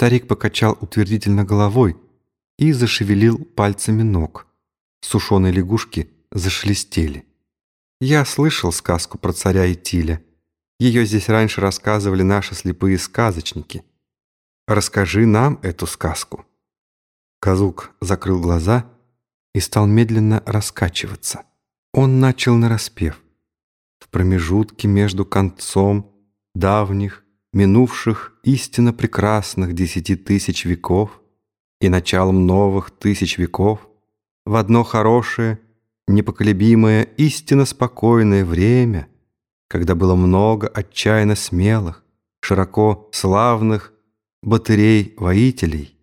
Старик покачал утвердительно головой и зашевелил пальцами ног. Сушеные лягушки зашелестели. Я слышал сказку про царя и Тиля. Ее здесь раньше рассказывали наши слепые сказочники. Расскажи нам эту сказку. Казук закрыл глаза и стал медленно раскачиваться. Он начал нараспев. В промежутке между концом давних, минувших истинно прекрасных десяти тысяч веков и началом новых тысяч веков в одно хорошее, непоколебимое, истинно спокойное время, когда было много отчаянно смелых, широко славных батырей-воителей,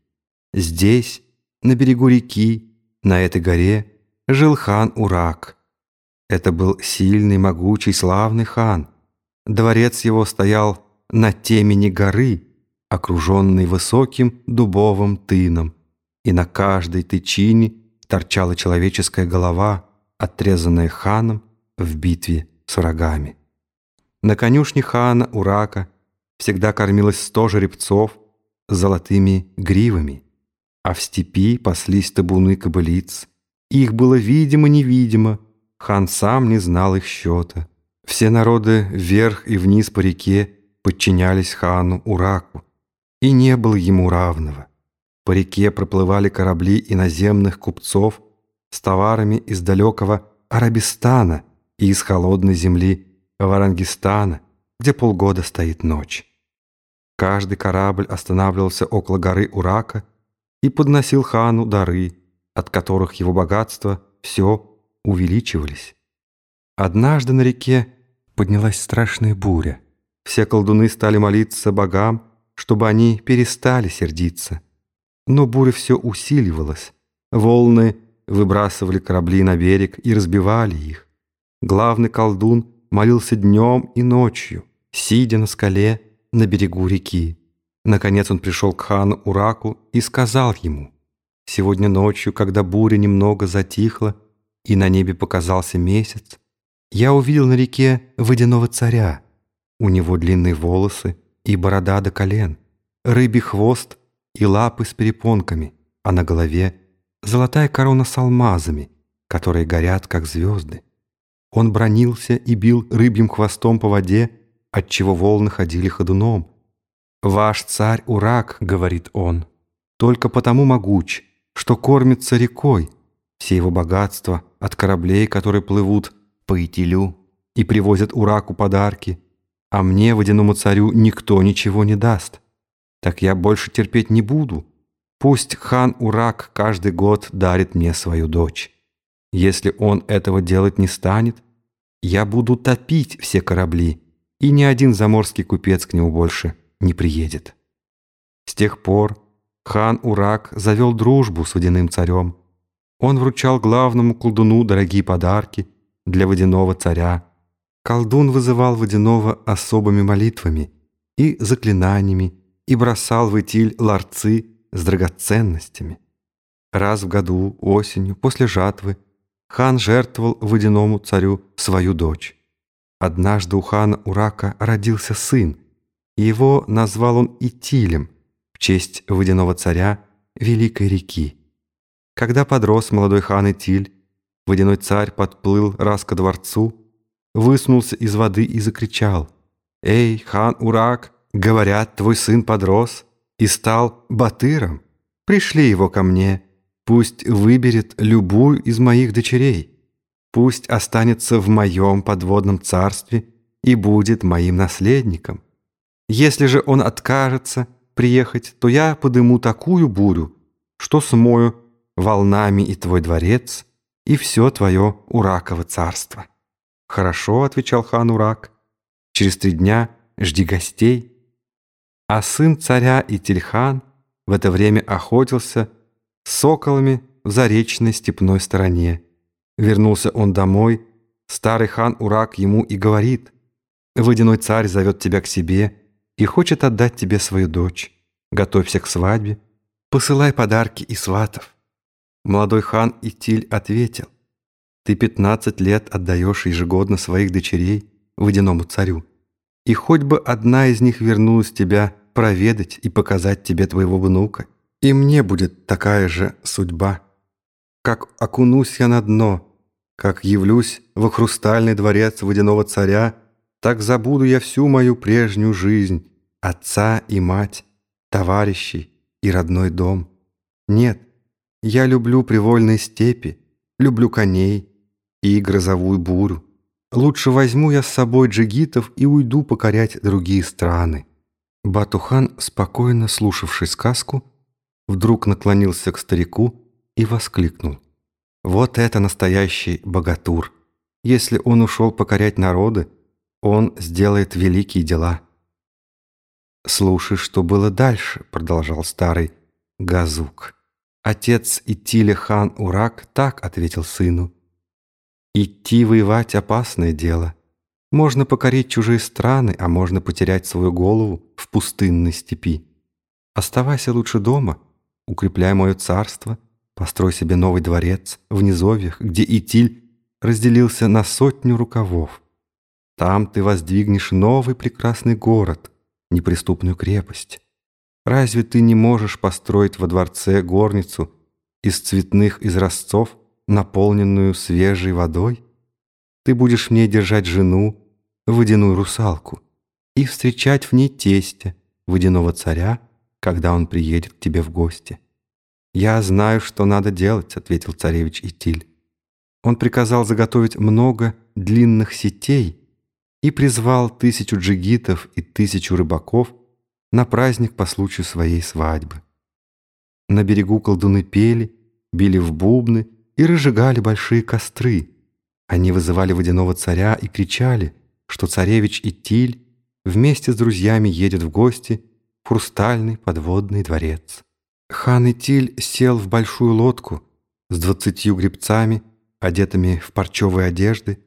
здесь, на берегу реки, на этой горе, жил хан Урак. Это был сильный, могучий, славный хан. Дворец его стоял на темени горы, окруженный высоким дубовым тыном, и на каждой тычине торчала человеческая голова, отрезанная ханом в битве с врагами. На конюшне хана Урака всегда кормилось сто жеребцов с золотыми гривами, а в степи паслись табуны кобылиц. Их было видимо-невидимо, хан сам не знал их счета. Все народы вверх и вниз по реке подчинялись хану Ураку, и не было ему равного. По реке проплывали корабли иноземных купцов с товарами из далекого Арабистана и из холодной земли Варангистана, где полгода стоит ночь. Каждый корабль останавливался около горы Урака и подносил хану дары, от которых его богатства все увеличивались. Однажды на реке поднялась страшная буря. Все колдуны стали молиться богам, чтобы они перестали сердиться. Но буря все усиливалась. Волны выбрасывали корабли на берег и разбивали их. Главный колдун молился днем и ночью, сидя на скале на берегу реки. Наконец он пришел к хану Ураку и сказал ему, «Сегодня ночью, когда буря немного затихла и на небе показался месяц, я увидел на реке водяного царя. У него длинные волосы и борода до колен, рыбий хвост и лапы с перепонками, а на голове золотая корона с алмазами, которые горят, как звезды. Он бронился и бил рыбьим хвостом по воде, отчего волны ходили ходуном. «Ваш царь Урак», — говорит он, — «только потому могуч, что кормится рекой. Все его богатства от кораблей, которые плывут по Итилю и привозят Ураку подарки, а мне, водяному царю, никто ничего не даст. Так я больше терпеть не буду. Пусть хан Урак каждый год дарит мне свою дочь. Если он этого делать не станет, я буду топить все корабли, и ни один заморский купец к нему больше не приедет. С тех пор хан Урак завел дружбу с водяным царем. Он вручал главному колдуну дорогие подарки для водяного царя. Колдун вызывал водяного особыми молитвами и заклинаниями и бросал в Итиль ларцы с драгоценностями. Раз в году, осенью, после жатвы, хан жертвовал водяному царю свою дочь. Однажды у хана Урака родился сын, и его назвал он Итилем в честь водяного царя Великой реки. Когда подрос молодой хан Итиль, водяной царь подплыл раз ко дворцу, высунулся из воды и закричал «Эй, хан Урак, говорят, твой сын подрос и стал батыром. Пришли его ко мне, пусть выберет любую из моих дочерей» пусть останется в моем подводном царстве и будет моим наследником. Если же он откажется приехать, то я подыму такую бурю, что смою волнами и твой дворец, и все твое Ураково царство». «Хорошо», — отвечал хан Урак, — «через три дня жди гостей». А сын царя и Тельхан в это время охотился с соколами в заречной степной стороне. Вернулся он домой, старый хан Урак ему и говорит, «Водяной царь зовет тебя к себе и хочет отдать тебе свою дочь. Готовься к свадьбе, посылай подарки и сватов». Молодой хан Итиль ответил, «Ты пятнадцать лет отдаешь ежегодно своих дочерей водяному царю, и хоть бы одна из них вернулась тебя проведать и показать тебе твоего внука. И мне будет такая же судьба. Как окунусь я на дно, как явлюсь во хрустальный дворец водяного царя, так забуду я всю мою прежнюю жизнь, отца и мать, товарищей и родной дом. Нет, я люблю привольные степи, люблю коней и грозовую бурю. Лучше возьму я с собой джигитов и уйду покорять другие страны. Батухан, спокойно слушавший сказку, вдруг наклонился к старику и воскликнул. «Вот это настоящий богатур! Если он ушел покорять народы, он сделает великие дела». «Слушай, что было дальше», — продолжал старый Газук. Отец Итиля хан Урак так ответил сыну. «Идти воевать — опасное дело. Можно покорить чужие страны, а можно потерять свою голову в пустынной степи. Оставайся лучше дома, укрепляй мое царство, построй себе новый дворец в низовьях, где Итиль разделился на сотню рукавов. Там ты воздвигнешь новый прекрасный город, неприступную крепость. Разве ты не можешь построить во дворце горницу из цветных изразцов, наполненную свежей водой? Ты будешь в ней держать жену, водяную русалку, и встречать в ней тестя, водяного царя, когда он приедет к тебе в гости. «Я знаю, что надо делать», — ответил царевич Итиль. Он приказал заготовить много длинных сетей и призвал тысячу джигитов и тысячу рыбаков на праздник по случаю своей свадьбы. На берегу колдуны пели, били в бубны и разжигали большие костры, они вызывали водяного царя и кричали, что царевич Итиль вместе с друзьями едет в гости в хрустальный подводный дворец. Хан Итиль сел в большую лодку с двадцатью гребцами, одетыми в парчевые одежды,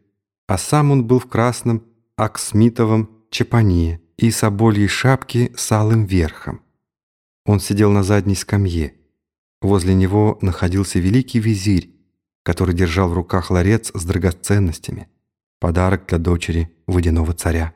а сам он был в красном аксмитовом чапане и собольей шапке с алым верхом. Он сидел на задней скамье. Возле него находился великий визирь, который держал в руках ларец с драгоценностями, подарок для дочери водяного царя.